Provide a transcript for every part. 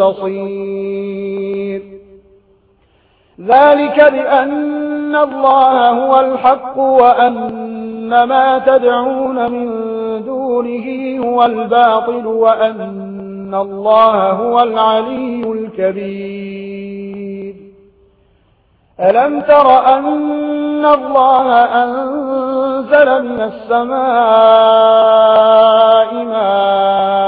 بصير. ذلك بأن الله هو الحق وأن ما تدعون من دونه هو الباطل وأن الله هو العلي الكبير. ألم تر أن الله أنزل من السماء ماء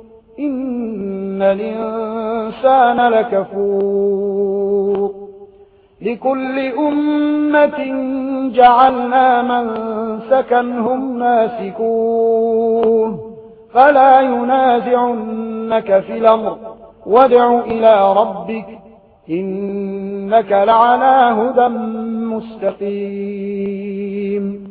إن الإنسان لكفور لكل أمة جعلنا من سكنهم ناسكون فلا ينازعنك في الأمر وادع إلى ربك إنك لعلى هدى مستقيم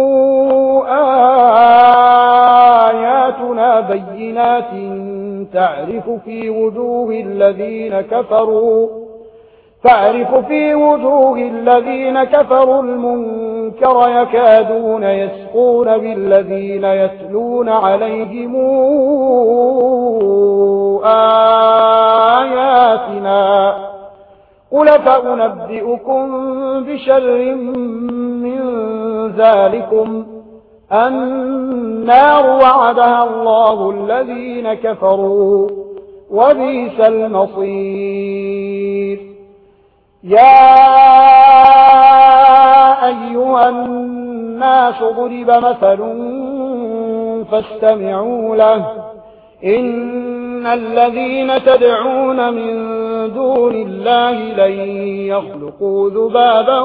بينات تعرف في وجوه الذين كفروا تعرف في وجوه الذين كفروا المنكر يكادون يسقون بالذين يتلون عليهم آياتنا قل فأنبئكم بشر من ذلكم النار وعدها الله الذين كفروا وبيس المصير. يا أيها الناس ضرب مثل فاستمعوا له. إن الذين تدعون من دون الله لن يخلقوا ذبابا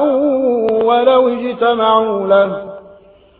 ولو اجتمعوا له.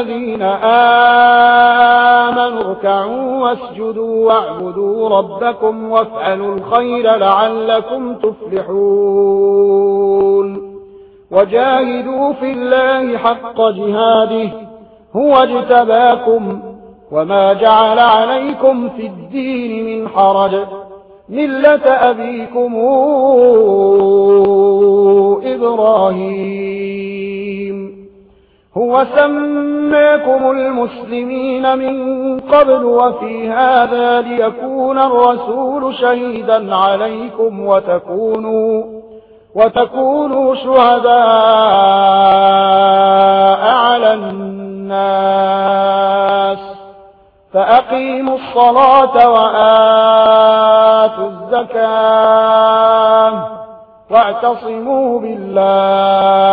الذين آمنوا اركعوا واسجدوا واعبدوا ربكم وافعلوا الخير لعلكم تفلحون وجاهدوا في الله حق جهاده هو اجتباكم وما جعل عليكم في الدين من حرج ملة أبيكم إبراهيم هو سماكم المسلمين من قبل وفي هذا ليكون الرسول شهيدا عليكم وتكونوا, وتكونوا شهداء على الناس فأقيموا الصلاة وآتوا الزكاة واعتصموا بالله